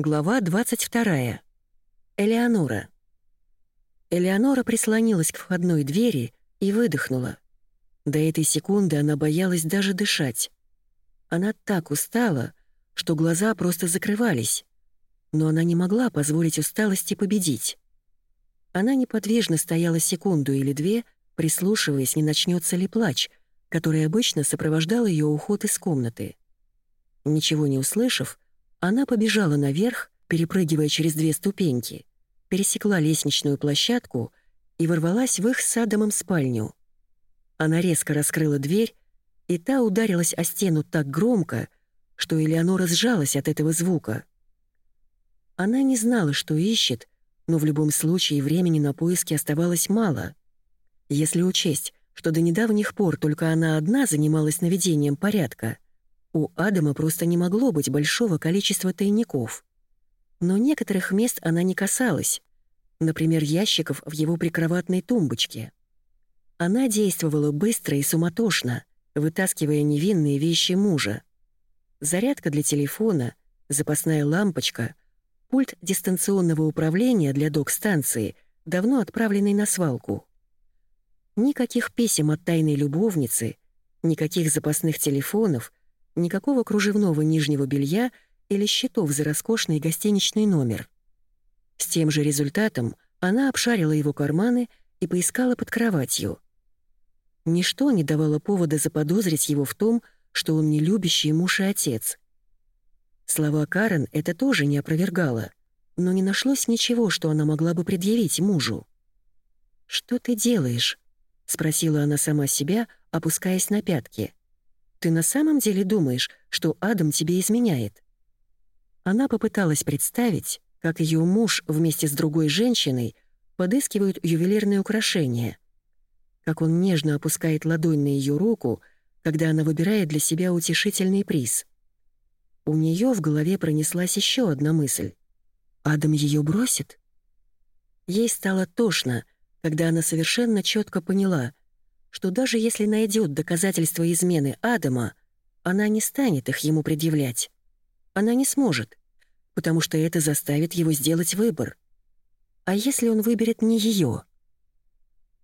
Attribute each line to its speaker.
Speaker 1: Глава 22. Элеонора. Элеонора прислонилась к входной двери и выдохнула. До этой секунды она боялась даже дышать. Она так устала, что глаза просто закрывались. Но она не могла позволить усталости победить. Она неподвижно стояла секунду или две, прислушиваясь, не начнется ли плач, который обычно сопровождал ее уход из комнаты. Ничего не услышав, она побежала наверх, перепрыгивая через две ступеньки, пересекла лестничную площадку и ворвалась в их с Адамом спальню. Она резко раскрыла дверь, и та ударилась о стену так громко, что Элеонора сжалась от этого звука. Она не знала, что ищет, но в любом случае времени на поиски оставалось мало. Если учесть, что до недавних пор только она одна занималась наведением порядка — у Адама просто не могло быть большого количества тайников. Но некоторых мест она не касалась, например, ящиков в его прикроватной тумбочке. Она действовала быстро и суматошно, вытаскивая невинные вещи мужа. Зарядка для телефона, запасная лампочка, пульт дистанционного управления для док-станции, давно отправленный на свалку. Никаких писем от тайной любовницы, никаких запасных телефонов — никакого кружевного нижнего белья или счетов за роскошный гостиничный номер. С тем же результатом она обшарила его карманы и поискала под кроватью. Ничто не давало повода заподозрить его в том, что он не любящий муж и отец. Слова Карен это тоже не опровергало, но не нашлось ничего, что она могла бы предъявить мужу. «Что ты делаешь?» — спросила она сама себя, опускаясь на пятки. Ты на самом деле думаешь, что Адам тебе изменяет?» Она попыталась представить, как ее муж вместе с другой женщиной подыскивают ювелирные украшения, как он нежно опускает ладонь на ее руку, когда она выбирает для себя утешительный приз. У нее в голове пронеслась еще одна мысль. Адам ее бросит? Ей стало тошно, когда она совершенно четко поняла, что даже если найдет доказательства измены Адама, она не станет их ему предъявлять. Она не сможет, потому что это заставит его сделать выбор. А если он выберет не ее?